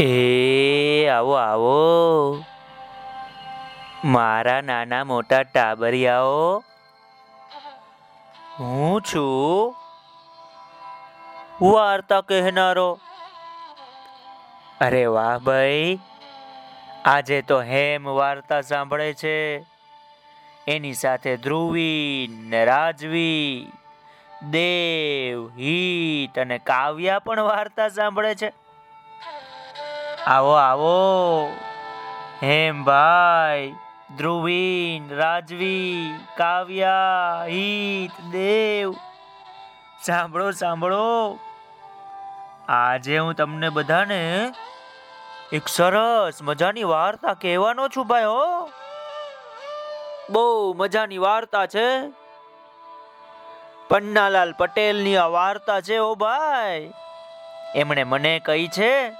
એ, આવો આવો. મારા નાના મોટા ટાબરિયાઓ, હું છું વાર્તા કહેનારો. અરે વાહ ભાઈ, આજે તો હેમ વાર્તા સાંભળે છે. એની સાથે ધ્રુવી ને રાજવી દેવ, હિત અને કાવ્યા પણ વાર્તા સાંભળે છે. આવો આવો. હેમ ભાઈ, ધ્રુવીન, રાજવી, કાવ્યા, હિત, દેવ. સાંભળો સાંભળો. આજે હું તમને બધાને એક સરસ મજાની વાર્તા કહેવાનો છું ભાઈ, હો. બહુ મજાની વાર્તા છે. પન્નાલાલ પટેલની આ વાર્તા છે ઓ ભાઈ. એમણે મને કહી છે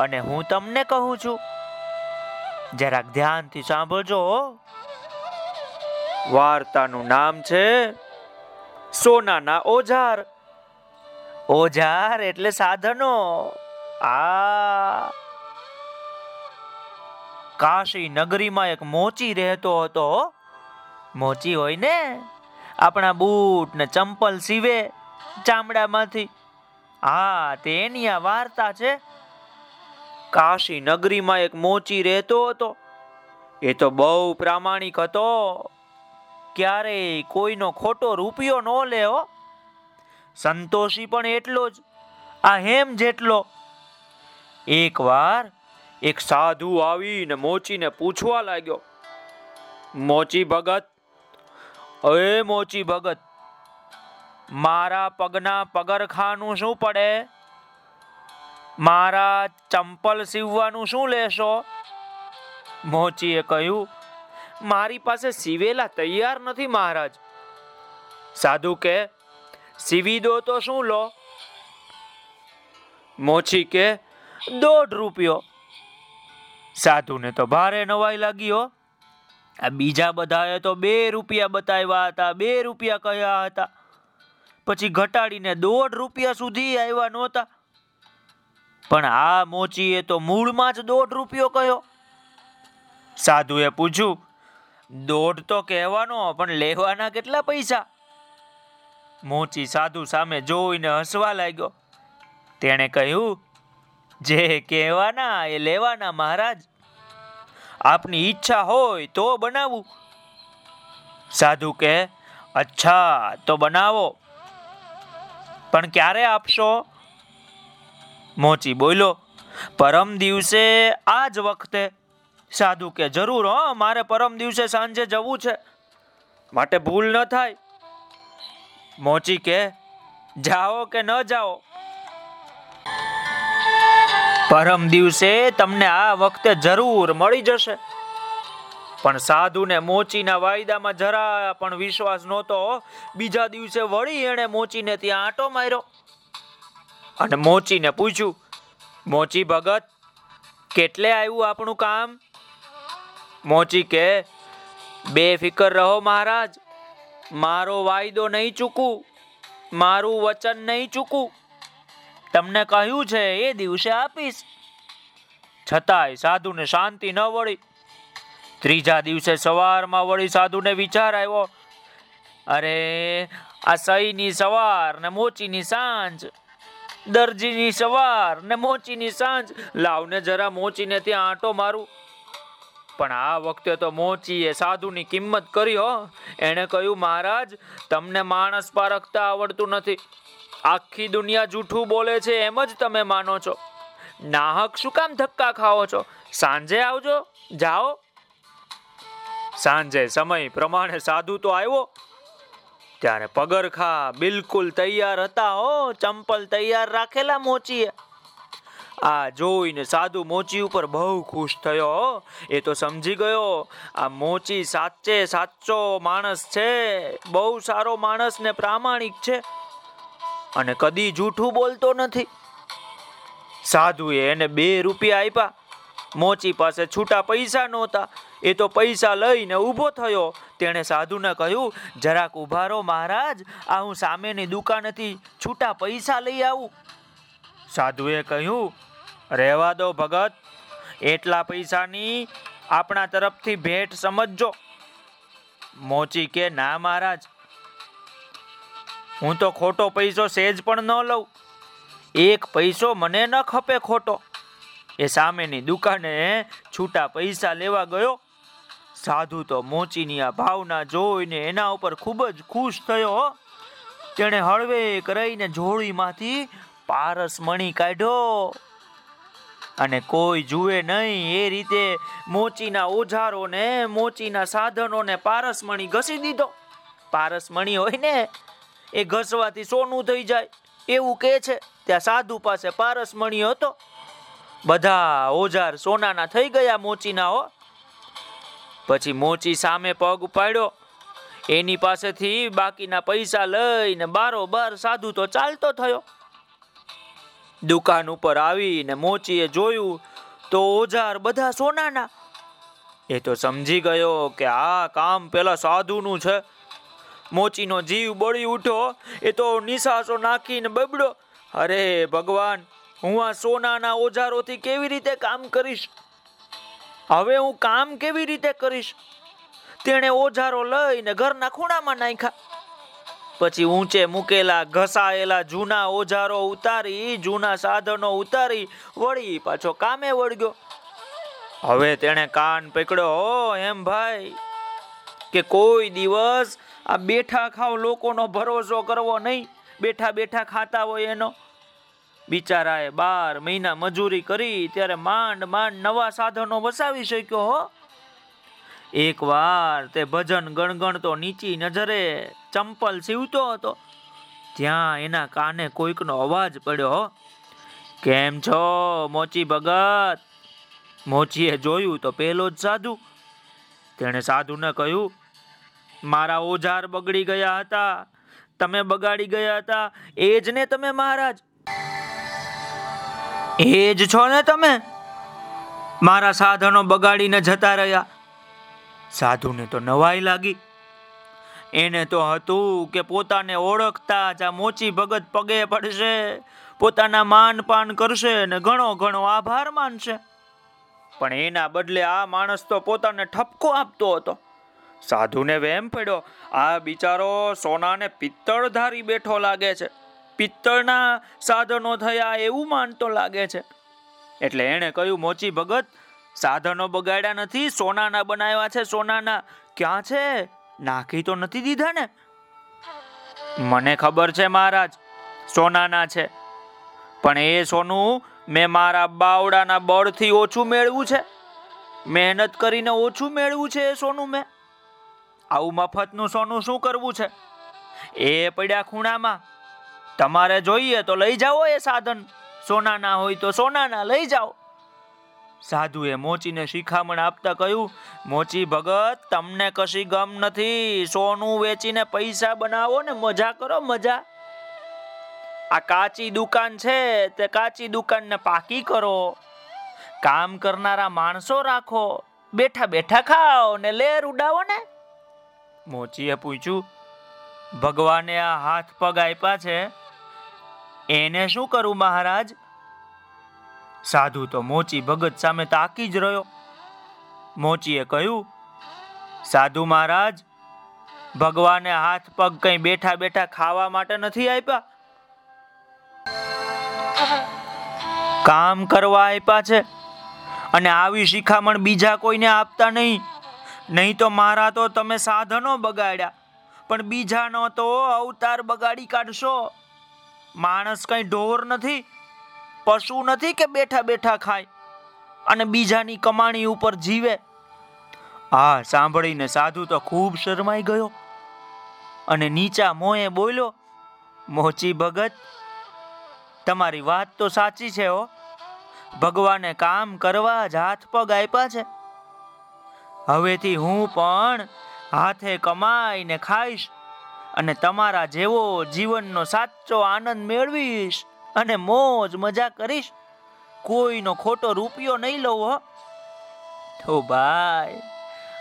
અને હું તમને કહું છું, જરાક ધ્યાનથી સાંભળજો વાર્તાનું નામ છે સોનાના ઓજાર. ઓજાર એટલે સાધનો. આ કાશી નગરીમાં એક મોચી રહેતો હતો મોચી હોય ને? આપણા બૂટ ને ચંપલ સીવે ચામડામાંથી. હા તેની આ વાર્તા છે કાશી નગરીમાં એક મોચી રહેતો હતો. એ તો બહુ પ્રામાણિક હતો. ક્યારેય કોઈનો ખોટો રૂપિયો ન લે હો સંતોષી પણ એટલો જ. આ હેમ જેટલો. એકવાર એક સાધુ આવીને મોચીને પૂછવા લાગ્યો, મોચી ભગત, અરે મોચી ભગત, મારા પગના પગરખાનું શું પડે? મારા ચંપલ સીવવાનું શું લેશો? મોચીએ કહ્યું, મારી પાસે સીવેલા તૈયાર નથી મહારાજ. સાધુ કે, સીવી દો તો શું લો? મોચી કે, દોઢ રૂપિયો. સાધુને તો ભારે નવાઈ લાગ્યો. આ બીજા બધાએ તો બે રૂપિયા બતાવ્યા હતા, બે રૂપિયા કહ્યા હતા. પછી ઘટાડીને દોઢ રૂપિયા સુધી આવ્યા નહોતા. પણ આ મોચીએ તો મૂળમાં જ દોઢ રૂપિયો કહ્યો સાધુએ પૂછ્યું, દોઢ તો કહેવાનો, પણ લેવાના કેટલા પૈસા? મોચી સાધુ સામે જોઈને હસવા લાગ્યો. તેણે કહ્યું, જે કહેવાના એ લેવાના મહારાજ. આપની ઈચ્છા હોય તો બનાવું. સાધુ કે અચ્છા, તો બનાવો. પણ ક્યારે આપશો? મોચી બોલો પરમ દિવસે આ જ વખતે સાધુ કે, જરૂર, હો, મારે પરમ દિવસે સાંજે જવું છે. માટે ભૂલ ન થાય. મોચી કે, જાઓ કે ન જાઓ. પરમ દિવસે તમને આ વખતે જરૂર મળી જશે. પણ સાધુને મોચીના વાયદામાં જરા પણ વિશ્વાસ નહોતો બીજા દિવસે વળી એણે મોચીને ત્યાં આંટો માર્યો. અને મોચીને પૂછ્યું, મોચી ભગત, કેટલે આવ્યું આપણું કામ? મોચી કે બે ફિકર રહો મહારાજ, મારો વાયદો નહીં ચૂકું, મારું વચન નહીં ચૂકું. તમને કહ્યું છે, એ દિવસે આપીશ. છતાંય સાધુને શાંતિ ન વળી. ત્રીજા દિવસે સવારમાં વળી સાધુને વિચાર આવ્યો, અરે, આ સહીની સવાર ને મોચીની સાંજ દરજીની સવાર ને મોચીની સાંજ. લાવને જરા મોચીને ત્યાં આંટો મારું. પણ આ વખતે તો મોચીએ સાધુની કિંમત કરી, હો. એણે કહ્યું, મહારાજ, તમને માણસ પારખતા આવડતું નથી. આખી દુનિયા જૂઠું બોલે છે, એમ જ તમે માનો છો. નાહક શું કામ ધક્કા ખાઓ છો? સાંજે આવજો, જાઓ. સાંજે સમય પ્રમાણે સાધુ તો આવ્યો. ત્યારે પગરખા બિલકુલ તૈયાર હતા હો, ચંપલ તૈયાર રાખેલા મોચીએ. આ જોઈને સાધુ મોચી ઉપર બહુ ખુશ થયો. એ તો સમજી ગયો, આ મોચી સાચે સાચો માણસ છે, બહુ સારો માણસ ને પ્રામાણિક છે. અને કદી જૂઠું બોલતો નથી. સાધુએ એને બે રૂપિયા આપ્યા. મોચી પાસે છૂટા પૈસા નહોતા. એ તો પૈસા લઈને ઊભો થયો. તેણે સાધુને કહ્યું, જરાક ઊભા રહો મહારાજ. આ હું સામેની દુકાનથી છૂટા પૈસા લઈ આવું. સાધુએ કહ્યું, રહેવા દો ભગત. એટલા પૈસાની આપણા તરફથી ભેટ સમજજો. મોચી કે, ના મહારાજ. હું તો ખોટો પૈસો સેજ પણ ન લઉં. એક પૈસો મને ન ખપે ખોટો. એ સામેની દુકાને છૂટા પૈસા લેવા ગયો. સાધુ તો મોચીની આ ભાવના જોઈને એના ઉપર ખૂબ જ ખુશ થયો. તેણે હળવે કરાઈને જોડીમાંથી પારસ મણી કાઢ્યો. અને કોઈ જુએ નહીં એ રીતે મોચીના ઓજારોને, મોચીના સાધનોને પારસમણી ઘસી દીધો. પારસમણી હોય ને એ ઘસવાથી સોનું થઈ જાય એવું કે છે. ત્યાં સાધુ પાસે પારસમણી હતો. બધા ઓજાર સોનાના થઈ ગયા મોચીના હો. પછી મોચી સામે પગ ઉપાડ્યો. એની પાસેથી બાકીના પૈસા લઈને બારોબાર સાધુ તો ચાલતો થયો. દુકાન ઉપર આવીને મોચીએ જોયું તો ઓજાર બધા સોનાના. એ તો સમજી ગયો કે આ કામ પેલા સાધુનું છે. મોચીનો જીવ બળી ઉઠો એ તો નિશાસો નાખીને બબડો અરે ભગવાન હું આ સોનાના ઓજારોથી કેવી રીતે કામ કરીશ? હવે હું કામ કેવી રીતે કરીશ? તેણે ઓજારો લઈને ઘરના ખૂણામાં નાખ્યા. પછી ઊંચે મૂકેલા, ઘસાયેલા જૂના ઓજારો ઉતારી, જૂના સાધનો ઉતારી, વળી પાછો કામે વળગ્યો. હવે તેણે કાન પકડ્યો એમ ભાઈ, કે કોઈ દિવસ આ બેઠા ખાવ લોકોનો ભરોસો કરવો નહીં. બેઠા બેઠા ખાતા હોય એનો. બિચારાએ બાર મહિના મજૂરી કરી, ત્યારે માંડ માંડ નવા સાધનો વસાવી શક્યો હો. એક વાર તે ભજન ગણગણતો નીચી નજરે ચંપલ સીવતો હતો. ત્યાં એના કાને કોઈકનો અવાજ પડ્યો કેમ છો, મોચી ભગત? મોચીએ જોયું તો પેલો જ સાધુ. તેણે સાધુને કહ્યું, મારા ઓજાર બગડી ગયા હતા. તમે બગાડી ગયા હતા. એ જ ને તમે મહારાજ. એ જ છો ને તમે? મારા સાધનો બગાડીને જતા રહ્યા. સાધુને તો નવાઈ લાગી. એને તો હતું કે પોતાને ઓળખતા જ આ મોચી ભગત પગે પડશે, પોતાના માન પાન કરશે ને ઘણો ઘણો આભાર માનશે. પણ એના બદલે આ માણસ તો પોતાને ઠપકો આપતો હતો. સાધુને વેમ પડ્યો. આ બિચારો સોનાને પિત્તળ ધારી બેઠો લાગે છે. પિત્તળના સાધનો થયા એવું માનતો લાગે છે. એટલે એણે કહ્યું, મોચી ભગત, સાધનો બગાડ્યા નથી, સોનાના બનાવ્યા છે, સોનાના. ક્યાં છે? નાખી તો નથી દીધા ને? મને ખબર છે મહારાજ, સોનાના છે. પણ એ સોનું મેં મારા બાવડાના બળથી ઓછું મેળવું છે. મહેનત કરીને ઓછું મેળવું છે એ સોનું મેં. આવું મફતનું સોનું શું કરવું છે? એ પડ્યા ખૂણામાં. તમારે જોઈએ તો લઈ જાઓ એ સાધન. સોનાના હોય તો સોનાના લઈ જાઓ. સાધુએ મોચીને શિખામણ આપતા કહ્યું, મોચી ભગત, તમને કશી ગમ નથી. સોનું વેચીને પૈસા બનાવો ને મજા કરો મજા. આ કાચી દુકાન છે, તે કાચી દુકાનને પાકી કરો. કામ કરનારા માણસો રાખો. બેઠા બેઠા ખાઓ ને લેર ઉડાવો ને. મોચીએ પૂછ્યું, ભગવાને આ હાથ પગ આપ્યા છે? એને શું કરું મહારાજ? સાધુ તો મોચી ભગત સામે તાકી જ રહ્યો. મોચીએ કહ્યું, સાધુ મહારાજ, ભગવાને હાથ પગ કઈ બેઠા બેઠા ખાવા માટે નથી આપ્યા? કામ કરવા આપ્યા છે અને આવી શિખામણ બીજા કોઈને આપતા નહીં. નહીં તો મારા તો તમે સાધનો બગાડ્યા, પણ બીજાનો તો અવતાર બગાડી કાઢશો. માણસ કઈ ઢોર નથી, પશુ નથી કે બેઠા બેઠા ખાય અને બીજાની કમાણી ઉપર જીવે? આ સાંભળીને સાધુ તો ખૂબ શરમાઈ ગયો અને નીચા મોએ બોલ્યો, મોચી ભગત, તમારી વાત તો સાચી છે હો. ભગવાને કામ કરવા જ હાથ પગ આપ્યા છે. હવેથી હું પણ હાથે કમાઈને ખાઈશ અને તમારા જેવો જીવનનો સાચો આનંદ મેળવીશ અને મોજ મજા કરીશ. કોઈનો ખોટો રૂપિયો નહીં લઉં તો ભાઈ,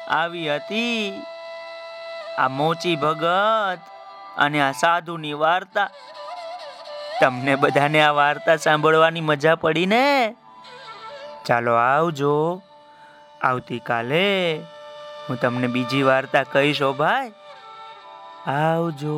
આવી હતી આ મોચી ભગત અને આ સાધુની વાર્તા. તમને બધાને આ વાર્તા સાંભળવાની મજા પડી ને? ચાલો આવજો. આવતીકાલે હું તમને બીજી વાર્તા કહીશ ભાઈ. આવજો